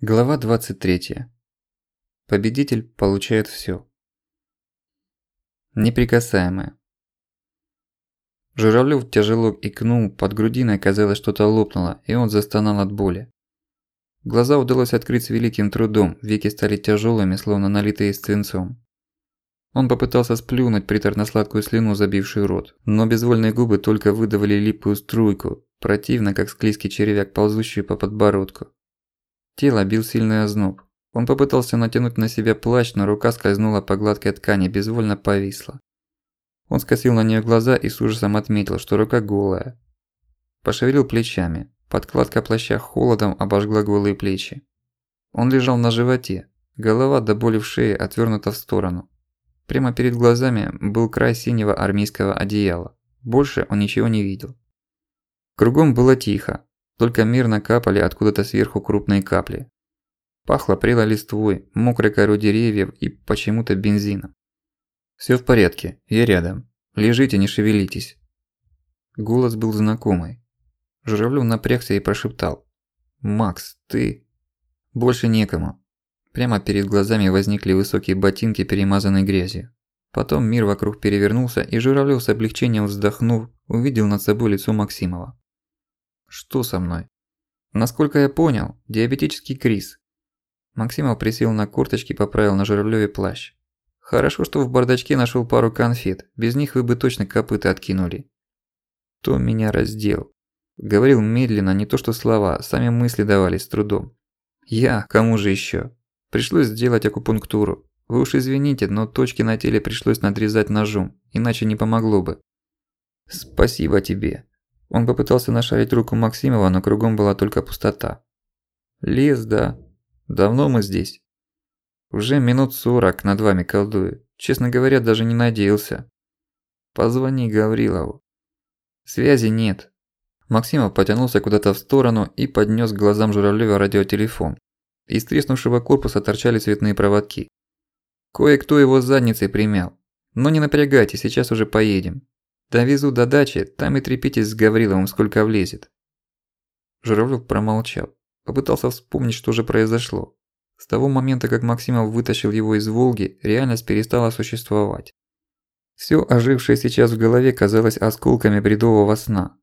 Глава 23. Победитель получает всё. Неприкасаемое. Журавлёв тяжело икнул, под грудиной казалось что-то лопнуло, и он застонал от боли. Глаза удалось открыть с великим трудом, веки стали тяжёлыми, словно налитые свинцом. Он попытался сплюнуть приторно-сладкую слюну, забившую рот, но безвольные губы только выдавали липкую струйку, противно, как склизкий червяк, ползущий по подбородку. Тело бил сильный озноб. Он попытался натянуть на себя плащ, но рука скользнула по гладкой ткани, безвольно повисла. Он скосил на неё глаза и с ужасом отметил, что рука голая. Пошевелил плечами. Подкладка плаща холодом обожгла голые плечи. Он лежал на животе. Голова до боли в шее отвёрнута в сторону. Прямо перед глазами был край синего армейского одеяла. Больше он ничего не видел. Кругом было тихо. Только мирно капали откуда-то сверху крупные капли. Пахло прелой листвой, мокрой корой деревьев и почему-то бензином. «Всё в порядке, я рядом. Лежите, не шевелитесь». Голос был знакомый. Журавлёв напрягся и прошептал. «Макс, ты...» «Больше некому». Прямо перед глазами возникли высокие ботинки, перемазанные грязью. Потом мир вокруг перевернулся, и Журавлёв с облегчением вздохнув, увидел над собой лицо Максимова. Что со мной? Насколько я понял, диабетический криз. Максимов присел на курточки и поправил на Журавлёве плащ. Хорошо, что в бардачке нашел пару конфет, без них вы бы точно копыта откинули. То меня раздел. Говорил медленно, не то что слова, сами мысли давались с трудом. Я, кому же еще? Пришлось сделать акупунктуру. Вы уж извините, но точки на теле пришлось надрезать ножом, иначе не помогло бы. Спасибо тебе. Он попытался нашарить руку Максимова, но кругом была только пустота. «Лес, да. Давно мы здесь?» «Уже минут сорок над вами колдую. Честно говоря, даже не надеялся». «Позвони Гаврилову». «Связи нет». Максимов потянулся куда-то в сторону и поднёс к глазам Журавлёва радиотелефон. Из треснувшего корпуса торчали цветные проводки. Кое-кто его задницей примял. Но не напрягайте, сейчас уже поедем. Довезу до дачи, там и трепитесь с Гавриловым, сколько влезет. Журавлёв промолчал. Попытался вспомнить, что же произошло. С того момента, как Максимов вытащил его из Волги, реальность перестала существовать. Всё ожившее сейчас в голове казалось осколками бредового сна.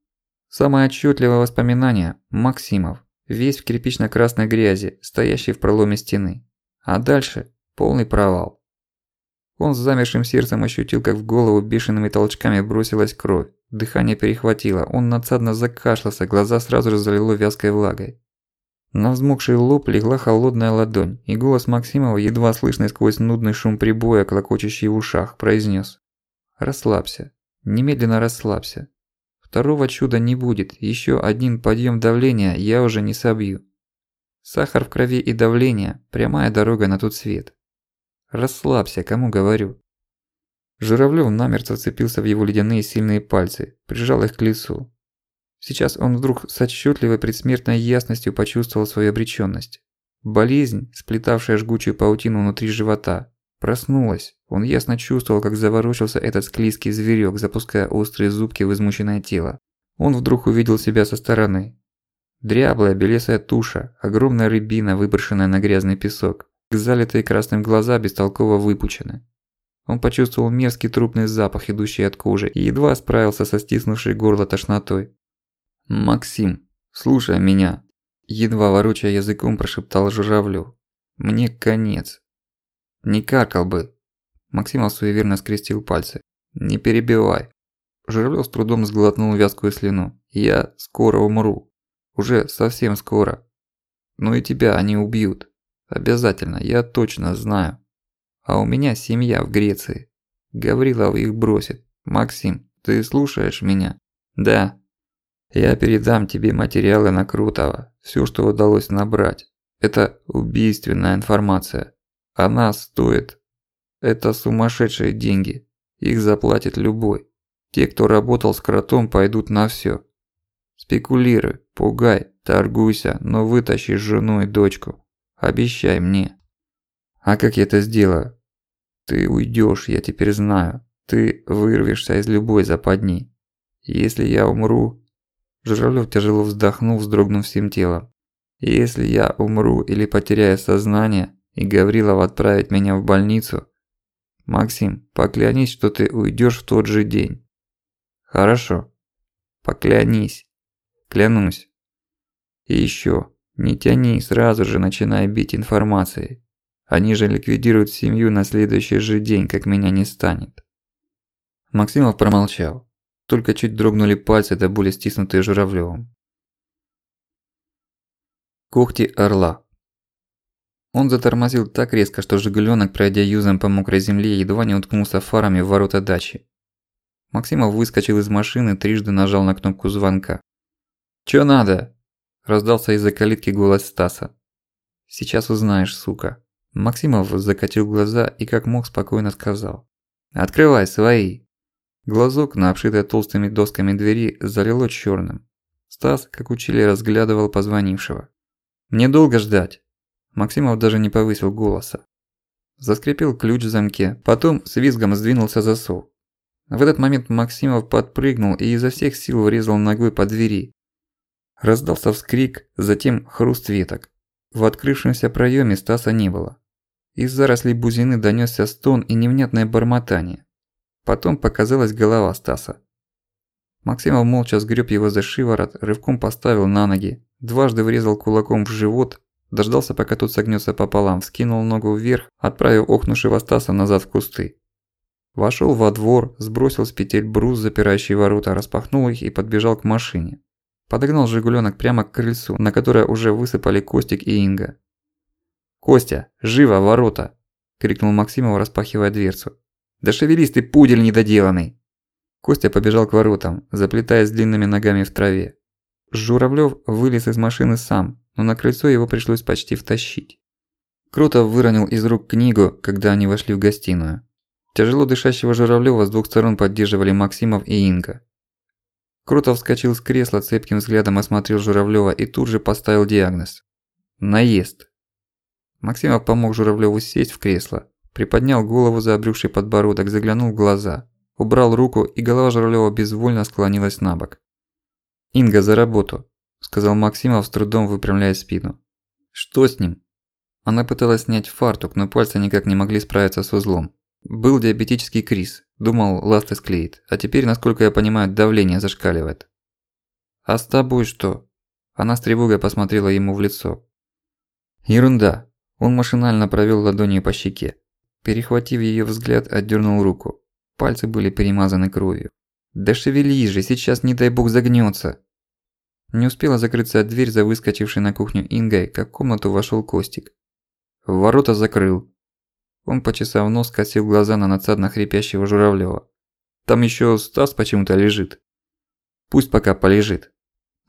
Самое отчётливое воспоминание – Максимов, весь в кирпично-красной грязи, стоящий в проломе стены. А дальше – полный провал. Он с замершим сердцем ощутил, как в голову бешеными толчками бросилась кровь. Дыхание перехватило, он надсадно закашлялся, глаза сразу же залило вязкой влагой. На взмокший лоб легла холодная ладонь, и голос Максимова, едва слышный сквозь нудный шум прибоя, клокочущий в ушах, произнес: «Расслабься. Немедленно расслабься. Второго чуда не будет, еще один подъем давления я уже не собью. Сахар в крови и давление – прямая дорога на тот свет. Расслабься, кому говорю. Журавлёв намертво вцепился в его ледяные сильные пальцы, прижал их к лицу. Сейчас он вдруг с отчётливой предсмертной ясностью почувствовал свою обречённость. Болезнь, сплетавшая жгучую паутину внутри живота, проснулась. Он ясно чувствовал, как заворочился этот склизкий зверёк, запуская острые зубки в измученное тело. Он вдруг увидел себя со стороны. Дряблая белесая туша, огромная рыбина, выброшенная на грязный песок, Залитые красным глаза бестолково выпучены. Он почувствовал мерзкий трупный запах, идущий от кожи, и едва справился со стиснувшей горло тошнотой. «Максим, слушай меня!» Едва ворочая языком, прошептал Журавлёв. «Мне конец. Не каркал бы!» Максимов суеверно скрестил пальцы. «Не перебивай!» Журавлёв с трудом сглотнул вязкую слюну. «Я скоро умру. Уже совсем скоро. Но и тебя они убьют. Обязательно, я точно знаю. А у меня семья в Греции. Гаврилов их бросит. Максим, ты слушаешь меня? Да. Я передам тебе материалы на Крутого. Всё, что удалось набрать. Это убийственная информация. Она стоит. Это сумасшедшие деньги. Их заплатит любой. Те, кто работал с кротом, пойдут на всё. Спекулируй, пугай, торгуйся, но вытащи жену и дочку. Обещай мне. А как я это сделаю? Ты уйдешь, я теперь знаю. Ты вырвешься из любой западни. Если я умру... Журавлёв тяжело вздохнул, вздрогнув всем телом. Если я умру или потеряю сознание, и Гаврилов отправит меня в больницу, Максим, поклянись, что ты уйдешь в тот же день. Хорошо. Поклянись. Клянусь. И еще, не тяни, сразу же начинай бить информацией. Они же ликвидируют семью на следующий же день, как меня не станет. Максимов промолчал. Только чуть дрогнули пальцы до боли стиснутые Журавлёвым. Когти орла. Он затормозил так резко, что «Жигуленок», пройдя юзом по мокрой земле, едва не уткнулся фарами в ворота дачи. Максимов выскочил из машины, трижды нажал на кнопку звонка. «Чё надо?» – раздался из-за калитки голос Стаса. «Сейчас узнаешь, сука». Максимов закатил глаза и как мог спокойно сказал. «Открывай свои!» Глазок на обшитой толстыми досками двери залило чёрным. Стас, как учили, разглядывал позвонившего. «Мне долго ждать?» Максимов даже не повысил голоса. Заскрипел ключ в замке, потом с визгом сдвинулся засов. В этот момент Максимов подпрыгнул и изо всех сил врезал ногой по двери. Раздался вскрик, затем хруст веток. В открывшемся проёме Стаса не было. Из зарослей бузины донёсся стон и невнятное бормотание. Потом показалась голова Стаса. Максимов молча сгреб его за шиворот, рывком поставил на ноги, дважды врезал кулаком в живот, дождался пока тот согнется пополам, скинул ногу вверх, отправив охнувшего Стаса назад в кусты. Вошел во двор, сбросил с петель брус, запирающий ворота, распахнул их и подбежал к машине. Подогнал «Жигуленок» прямо к крыльцу, на которое уже высыпали Костик и Инга. «Костя, живо, ворота!» – крикнул Максимов, распахивая дверцу. Да шевелись ты, пудель недоделанный!» Костя побежал к воротам, заплетаясь длинными ногами в траве. Журавлёв вылез из машины сам, но на крыльцо его пришлось почти втащить. Крутов выронил из рук книгу, когда они вошли в гостиную. Тяжело дышащего Журавлёва с двух сторон поддерживали Максимов и Инга. Крутов вскочил с кресла, цепким взглядом осмотрел Журавлёва и тут же поставил диагноз. Наезд. Максимов помог Журавлёву сесть в кресло, Приподнял голову за обрюхший подбородок, заглянул в глаза. Убрал руку, и голова Журавлёва безвольно склонилась на бок. «Инга, за работу», – сказал Максимов, с трудом выпрямляя спину. «Что с ним?» Она пыталась снять фартук, но пальцы никак не могли справиться с узлом. Был диабетический криз. Думал, ласты склеит. А теперь, насколько я понимаю, давление зашкаливает. «А с тобой что?» Она с тревогой посмотрела ему в лицо. «Ерунда». Он машинально провёл ладонью по щеке. Перехватив её взгляд, отдернул руку. Пальцы были перемазаны кровью. «Да шевелись же, сейчас не дай бог загнётся!» Не успела закрыться дверь за выскочившей на кухню Ингой, как в комнату вошёл Костик. Ворота закрыл. Он, почесав нос, косил глаза на надсадно хрипящего Журавлёва. «Там ещё Стас почему-то лежит». «Пусть пока полежит».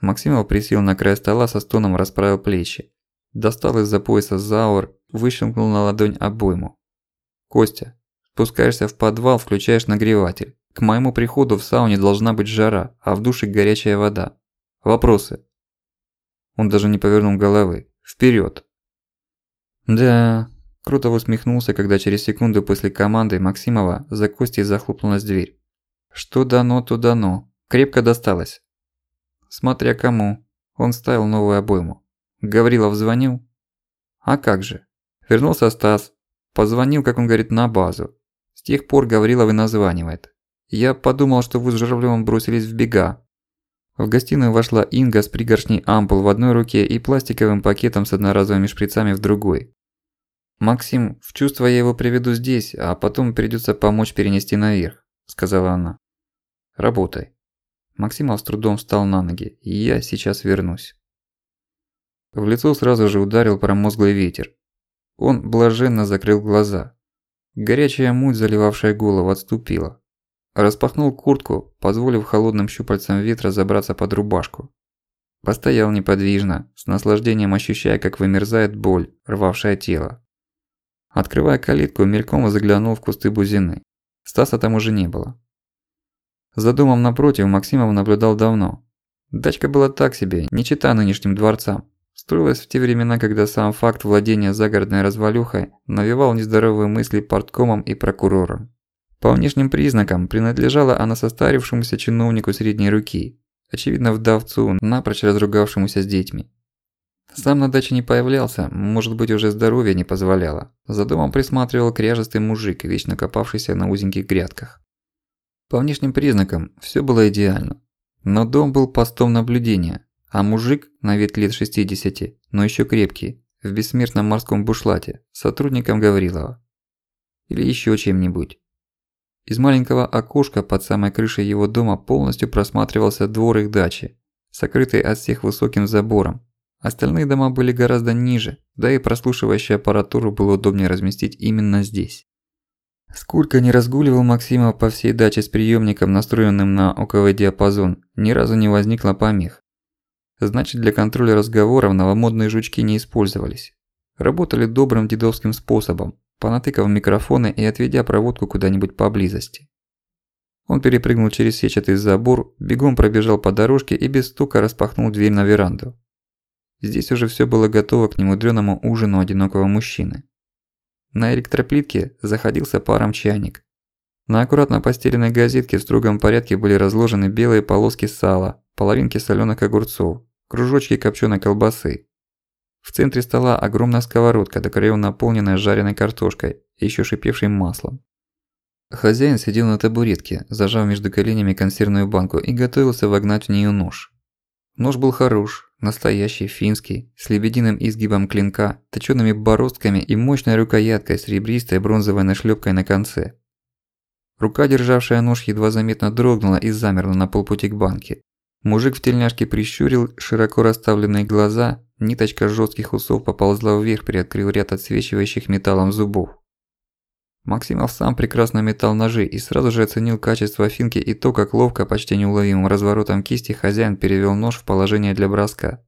Максимов присел на край стола со стоном расправил плечи. Достал из-за пояса заур, выщелкнул на ладонь обойму. Костя, спускаешься в подвал, включаешь нагреватель. К моему приходу в сауне должна быть жара, а в душе горячая вода. Вопросы?» Он даже не повернул головы. Вперед. «Да...» Круто усмехнулся, когда через секунду после команды Максимова за Костей захлопнулась дверь. «Что дано, то дано. Крепко досталось». «Смотря кому». Он ставил новую обойму. Гаврилов звонил? «А как же?» Вернулся Стас, Позвонил, как он говорит, на базу. С тех пор Гаврилов и названивает. Я подумал, что вы с Журавлёвым бросились в бега. В гостиную вошла Инга с пригоршней ампул в одной руке и пластиковым пакетом с одноразовыми шприцами в другой. «Максим, в чувство я его приведу здесь, а потом придётся помочь перенести наверх», – сказала она. «Работай». Максимов с трудом встал на ноги, и я сейчас вернусь. В лицо сразу же ударил промозглый ветер. Он блаженно закрыл глаза. Горячая муть, заливавшая голову, отступила. Распахнул куртку, позволив холодным щупальцам ветра забраться под рубашку. Постоял неподвижно, с наслаждением ощущая, как вымерзает боль, рвавшая тело. Открывая калитку, мельком заглянул в кусты бузины. Стаса там уже не было. За домом напротив Максимов наблюдал давно. Дачка была так себе, не чита нынешним дворцам строилась в те времена, когда сам факт владения загородной развалюхой навевал нездоровые мысли порткомам и прокурорам. По внешним признакам принадлежала она состарившемуся чиновнику средней руки, очевидно вдовцу, напрочь разругавшемуся с детьми. Сам на даче не появлялся, может быть уже здоровье не позволяло. За домом присматривал кряжестый мужик, вечно копавшийся на узеньких грядках. По внешним признакам все было идеально. Но дом был постом наблюдения, а мужик, на вид лет 60, но еще крепкий, в бессмертном морском бушлате, сотрудником Гаврилова. Или еще чем-нибудь. Из маленького окошка под самой крышей его дома полностью просматривался двор их дачи, сокрытый от всех высоким забором. Остальные дома были гораздо ниже, да и прослушивающую аппаратуру было удобнее разместить именно здесь. Сколько не разгуливал Максимов по всей даче с приемником, настроенным на ОКВ-диапазон, ни разу не возникло помех. Значит, для контроля разговоров новомодные жучки не использовались. Работали добрым дедовским способом, понатыкав микрофоны и отведя проводку куда-нибудь поблизости. Он перепрыгнул через сетчатый забор, бегом пробежал по дорожке и без стука распахнул дверь на веранду. Здесь уже всё было готово к немудрёному ужину одинокого мужчины. На электроплитке заходился паром чайник. На аккуратно постеленной газетке в строгом порядке были разложены белые полоски сала, половинки солёных огурцов, кружочки копченой колбасы. В центре стола огромная сковородка, до краёв наполненная жареной картошкой и ещё шипевшим маслом. Хозяин сидел на табуретке, зажав между коленями консервную банку и готовился вогнать в неё нож. Нож был хорош, настоящий, финский, с лебединым изгибом клинка, точёными бороздками и мощной рукояткой с ребристой бронзовой нашлёпкой на конце. Рука, державшая нож, едва заметно дрогнула и замерла на полпути к банке. Мужик в тельняшке прищурил широко расставленные глаза, ниточка жёстких усов поползла вверх, приоткрыл ряд отсвечивающих металлом зубов. Максимов сам прекрасно метал ножи и сразу же оценил качество финки и то, как ловко, почти неуловимым разворотом кисти хозяин перевёл нож в положение для броска.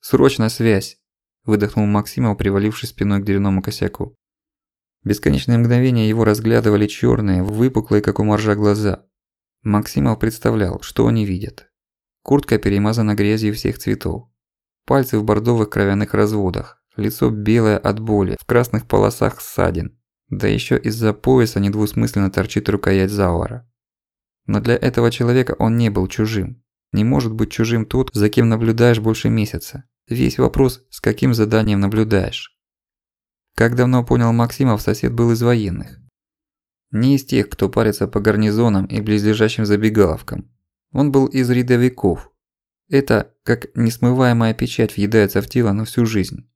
«Срочно связь!» – выдохнул Максимов, привалившись спиной к дверному косяку. Бесконечные мгновения его разглядывали чёрные, выпуклые, как у моржа, глаза. Максимов представлял, что они видят. Куртка перемазана грязью всех цветов. Пальцы в бордовых кровяных разводах, лицо белое от боли, в красных полосах ссадин, да еще из-за пояса недвусмысленно торчит рукоять Зауэра. Но для этого человека он не был чужим. Не может быть чужим тот, за кем наблюдаешь больше месяца. Весь вопрос, с каким заданием наблюдаешь. Как давно понял Максимов, сосед был из военных. Не из тех, кто парится по гарнизонам и близлежащим забегаловкам. Он был из рядовиков. Это, как несмываемая печать, въедается в тело на всю жизнь.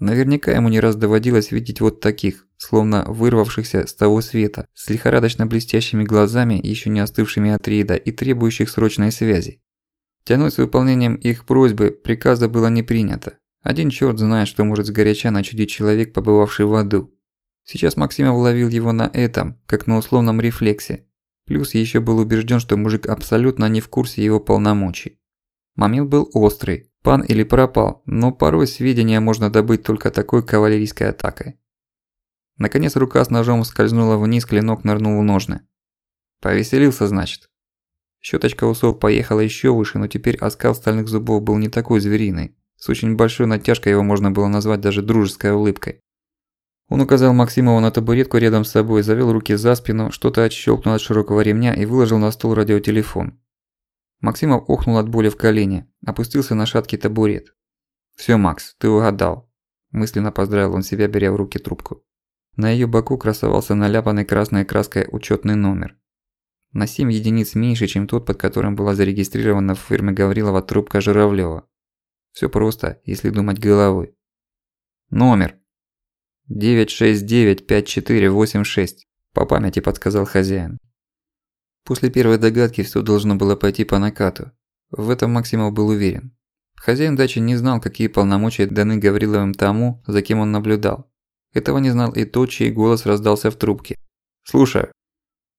Наверняка ему не раз доводилось видеть вот таких, словно вырвавшихся с того света, с лихорадочно блестящими глазами, еще не остывшими от рейда и требующих срочной связи. Тянуть с выполнением их просьбы приказа было не принято. Один черт знает, что может сгоряча начудить человек, побывавший в аду. Сейчас Максимов ловил его на этом, как на условном рефлексе. Плюс еще был убежден, что мужик абсолютно не в курсе его полномочий. Момент был острый, Пан или пропал, но порой сведения можно добыть только такой кавалерийской атакой. Наконец рука с ножом скользнула вниз, клинок нырнул в ножны. Повеселился, значит. Щеточка усов поехала еще выше, но теперь оскал стальных зубов был не такой звериный. С очень большой натяжкой его можно было назвать даже дружеской улыбкой. Он указал Максимову на табуретку рядом с собой, завел руки за спину, что-то отщелкнул от широкого ремня и выложил на стол радиотелефон. Максимов охнул от боли в колене, опустился на шаткий табурет. «Всё, Макс, ты угадал», – мысленно поздравил он себя, беря в руки трубку. На её боку красовался наляпанный красной краской учётный номер. На 7 единиц меньше, чем тот, под которым была зарегистрирована в фирме Гаврилова трубка Журавлёва. Всё просто, если думать головой. Номер. 9695486, по памяти подсказал хозяин. После первой догадки всё должно было пойти по накату. В этом Максимов был уверен. Хозяин дачи не знал, какие полномочия даны Гавриловым тому, за кем он наблюдал. Этого не знал и тот, чей голос раздался в трубке. «Слушаю».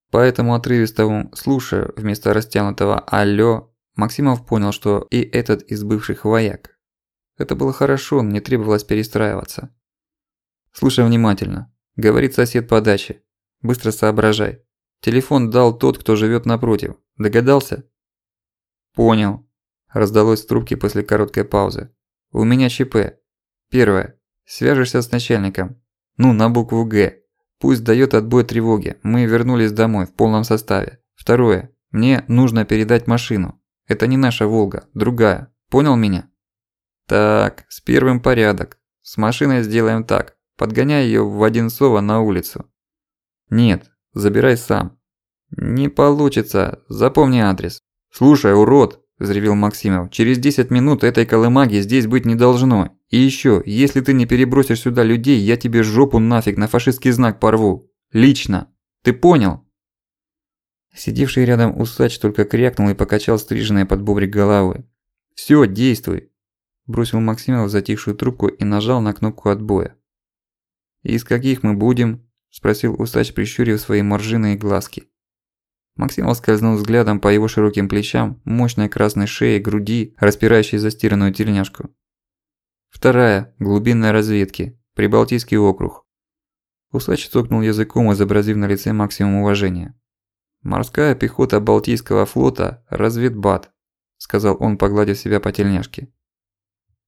По этому отрывистому «слушаю» вместо растянутого «алло» Максимов понял, что и этот из бывших вояк. Это было хорошо, не требовалось перестраиваться. «Слушай внимательно», – говорит сосед по даче. «Быстро соображай. Телефон дал тот, кто живет напротив. Догадался? Понял. Раздалось в трубке после короткой паузы. У меня ЧП. Первое. Свяжешься с начальником. Ну, на букву «Г». Пусть дает отбой тревоги. Мы вернулись домой в полном составе. Второе. Мне нужно передать машину. Это не наша «Волга», другая. Понял меня? Так, с первым порядок. С машиной сделаем так. Подгоняй её в Одинцово на улицу. Нет, забирай сам. Не получится. Запомни адрес. Слушай, урод, взревел Максимов. Через 10 минут этой колымаги здесь быть не должно. И ещё, если ты не перебросишь сюда людей, я тебе жопу нафиг на фашистский знак порву. Лично. Ты понял? Сидевший рядом усач только крякнул и покачал стриженной под бобрик головы. «Всё, действуй!» Бросил Максимов затихшую трубку и нажал на кнопку отбоя. «Из каких мы будем?» – спросил усач, прищурив свои моржиные глазки. Максимов скользнул взглядом по его широким плечам, мощной красной шее, груди, распирающей застиранную тельняшку. Вторая – глубинной разведки, Прибалтийский округ. Усач цокнул языком, изобразив на лице максимум уважения. «Морская пехота Балтийского флота, разведбат», – сказал он, погладив себя по тельняшке.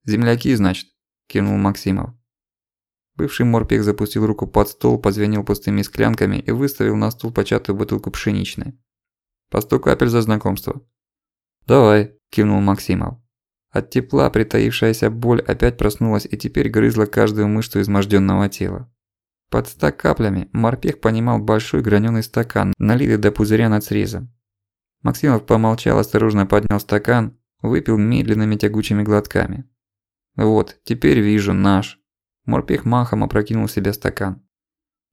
«Земляки, значит?» – кивнул Максимов. Бывший морпех запустил руку под стол, позвенел пустыми склянками и выставил на стол початую бутылку пшеничной. «По сто капель за знакомство». «Давай», – кивнул Максимов. От тепла притаившаяся боль опять проснулась и теперь грызла каждую мышцу измождённого тела. Под ста каплями морпех понимал большой граненый стакан, налитый до пузыря над срезом. Максимов помолчал, осторожно поднял стакан, выпил медленными тягучими глотками. «Вот, теперь вижу, наш». Морпех махом опрокинул себе стакан.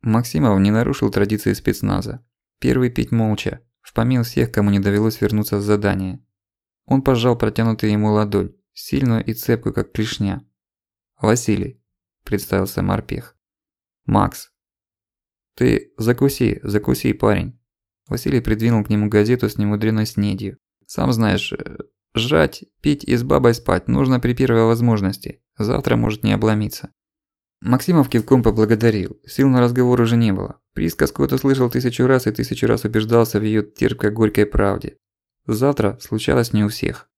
Максимов не нарушил традиции спецназа. Первый пить молча, в помил всех, кому не довелось вернуться с задания. Он пожал протянутую ему ладонь, сильную и цепкую, как клешня. «Василий», – представился морпех. «Макс». «Ты закуси, закуси, парень». Василий придвинул к нему газету с немудренной снедью. «Сам знаешь, э, жрать, пить и с бабой спать нужно при первой возможности. Завтра может не обломиться». Максимов кивком поблагодарил. Сил на разговор уже не было. Присказку эту слышал тысячу раз и тысячу раз убеждался в её терпко-горькой правде. Завтра случалось не у всех.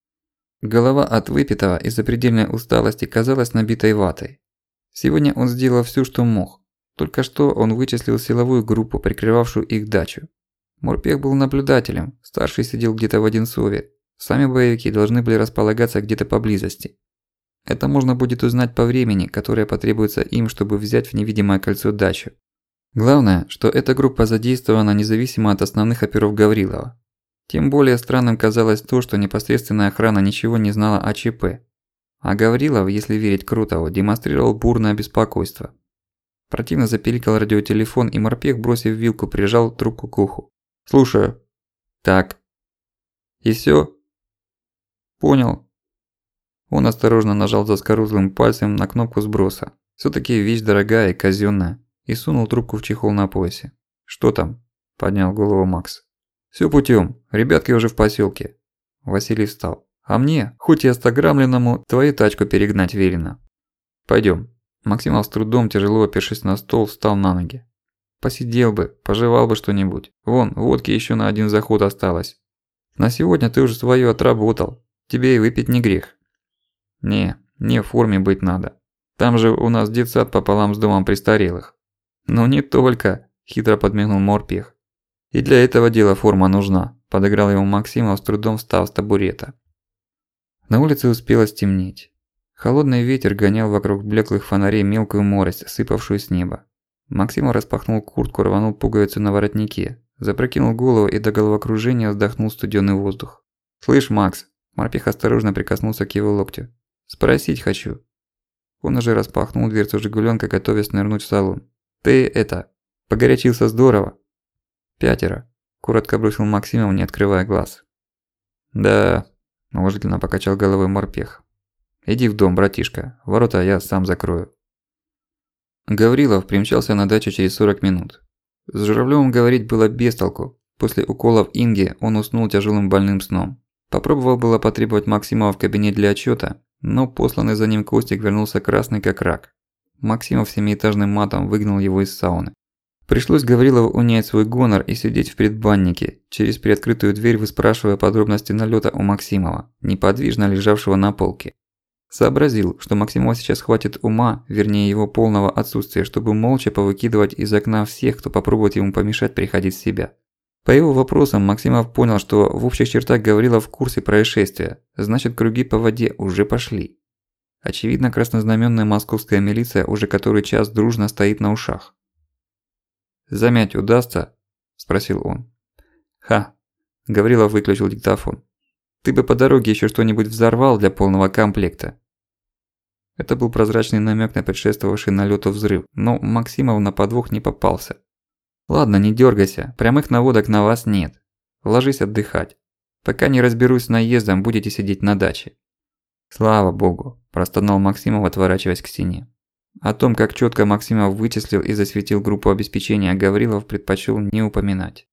Голова от выпитого из за предельной усталости казалась набитой ватой. Сегодня он сделал всё, что мог. Только что он вычислил силовую группу, прикрывавшую их дачу. Морпех был наблюдателем, старший сидел где-то в Одинцове. Сами боевики должны были располагаться где-то поблизости. Это можно будет узнать по времени, которое потребуется им, чтобы взять в невидимое кольцо дачу. Главное, что эта группа задействована независимо от основных оперов Гаврилова. Тем более странным казалось то, что непосредственная охрана ничего не знала о ЧП. А Гаврилов, если верить Крутову, демонстрировал бурное беспокойство. Противно запиликал радиотелефон, и морпех, бросив вилку, прижал трубку к уху. «Слушаю». «Так». «И всё?» «Понял». Он осторожно нажал заскорузлым пальцем на кнопку сброса. Всё-таки вещь дорогая и казённая. И сунул трубку в чехол на поясе. «Что там?» – поднял голову Макс. «Всё путём. Ребятки уже в посёлке». Василий встал. «А мне, хоть и остограмленному, твою тачку перегнать велено. Пойдём». Максимов с трудом, тяжело опершись на стол, встал на ноги. Посидел бы, пожевал бы что-нибудь. Вон, водки еще на один заход осталось. На сегодня ты уже свое отработал. Тебе и выпить не грех. Не, не в форме быть надо. Там же у нас детсад пополам с домом престарелых. Ну не только, хитро подмигнул Морпех. И для этого дела форма нужна, подыграл ему Максимов с трудом встав с табурета. На улице успело стемнеть. Холодный ветер гонял вокруг блеклых фонарей мелкую морось, сыпавшую с неба. Максим распахнул куртку, рванул пуговицу на воротнике, запрокинул голову и до головокружения вздохнул студённый воздух. «Слышь, Макс!» Морпех осторожно прикоснулся к его локтю. «Спросить хочу». Он уже распахнул дверцу «Жигуленка», готовясь нырнуть в салон. «Ты это... Погорячился здорово?» «Пятеро», – коротко бросил Максимов, не открывая глаз. «Да...» – уважительно покачал головой морпех. Иди в дом, братишка. Ворота я сам закрою. Гаврилов примчался на дачу через 40 минут. С Журавлёвым говорить было без толку. После уколов Инги он уснул тяжелым больным сном. Попробовал было потребовать Максимова в кабинет для отчёта, но посланный за ним Костик вернулся красный как рак. Максимов семиэтажным матом выгнал его из сауны. Пришлось Гаврилову унять свой гонор и сидеть в предбаннике, через приоткрытую дверь выспрашивая подробности налёта у Максимова, неподвижно лежавшего на полке. Сообразил, что Максимова сейчас хватит ума, вернее его полного отсутствия, чтобы молча повыкидывать из окна всех, кто попробует ему помешать приходить в себя. По его вопросам Максимов понял, что в общих чертах говорила в курсе происшествия, значит круги по воде уже пошли. Очевидно, краснознаменная московская милиция уже который час дружно стоит на ушах. «Замять удастся?» – спросил он. «Ха!» – Гаврилов выключил диктофон. «Ты бы по дороге еще что-нибудь взорвал для полного комплекта». Это был прозрачный намек на предшествовавший налёту взрыв, но Максимов на подвох не попался. «Ладно, не дергайся, прямых наводок на вас нет. Ложись отдыхать. Пока не разберусь с наездом, будете сидеть на даче». «Слава богу», – простонал Максимов, отворачиваясь к стене. О том, как четко Максимов вычислил и засветил группу обеспечения, Гаврилов предпочел не упоминать.